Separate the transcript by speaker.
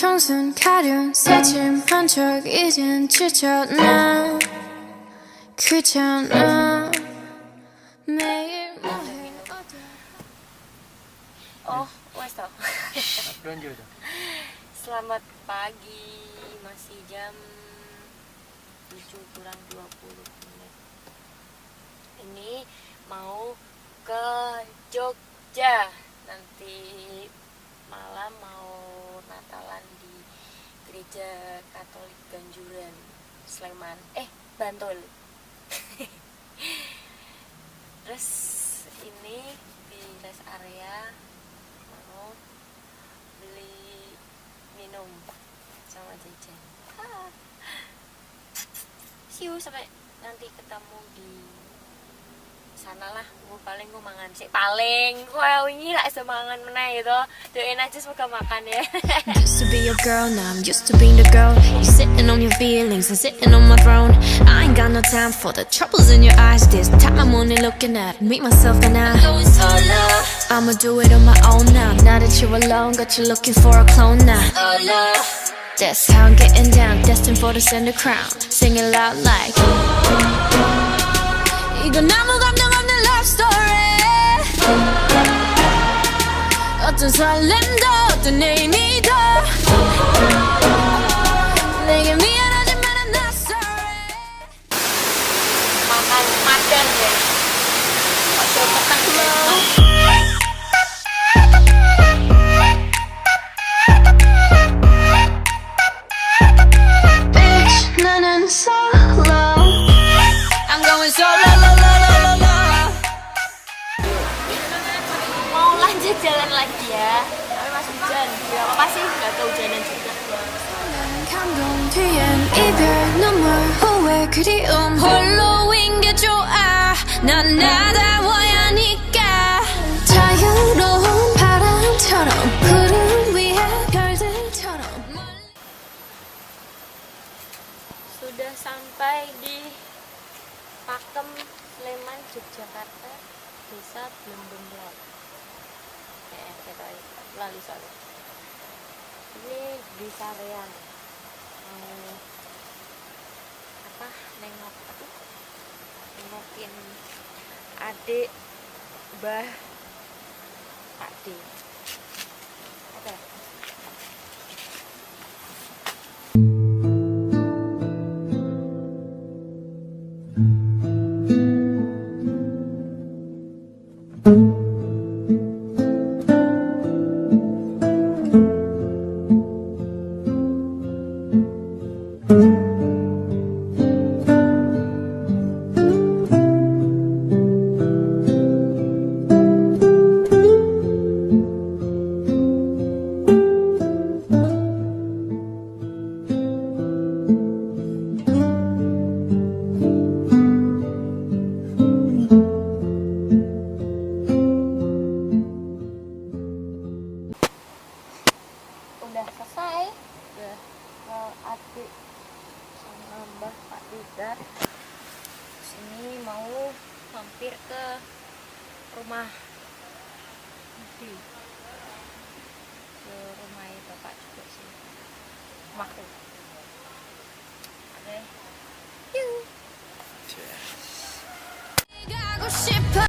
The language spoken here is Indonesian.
Speaker 1: 했던 적 이젠 지쳤나 그잖아 매일 뭐해 어디
Speaker 2: Oh, wes toh.
Speaker 3: Lanjut.
Speaker 2: Selamat pagi. Masih jam 7 kurang 20 menit. Ini mau ke Jogja. Nanti malam mau Natalan di Gereja Katolik Ganjuran, Sleman. Eh, Bantul. Terus ini di rest area mau beli minum sama jajan Ah. see you sampai nanti ketemu di sana lah gue paling gue mangan sih paling gue ini lah semangan meneh gitu doain aja semoga makan ya
Speaker 1: Used to be your girl, now I'm used to being the girl. You sitting on your feelings and sitting on my throne. I ain't got no time for the troubles in your eyes. This time I'm only looking at me, myself, and I.
Speaker 2: going solo
Speaker 1: I'ma do it on my own now. Now that you're alone, got you looking for a clone now.
Speaker 2: solo
Speaker 1: That's how I'm getting down, destined for the center crown. Singing loud like. 이건 아무 어떤 설렘도 어떤 의미도 내게 미안하지만 I'm not sorry.
Speaker 2: makan madan ya Ojo petang ya.
Speaker 1: Bitch, 눈물 후회 그리움 홀로인 게 좋아 난 나다워야 하니까 자유로운 바람처럼 구름 위에 별들처럼
Speaker 2: sudah sampai di Pakem Sleman Yogyakarta desa Blembemblot eh kita lali soalnya ini di Sarean mau apa nengok apa? Nengokin adik mbah Pak D. Ada Pak Didar sini mau mampir ke rumah di ke rumah bapak juga sih. Rumahku oke. yuk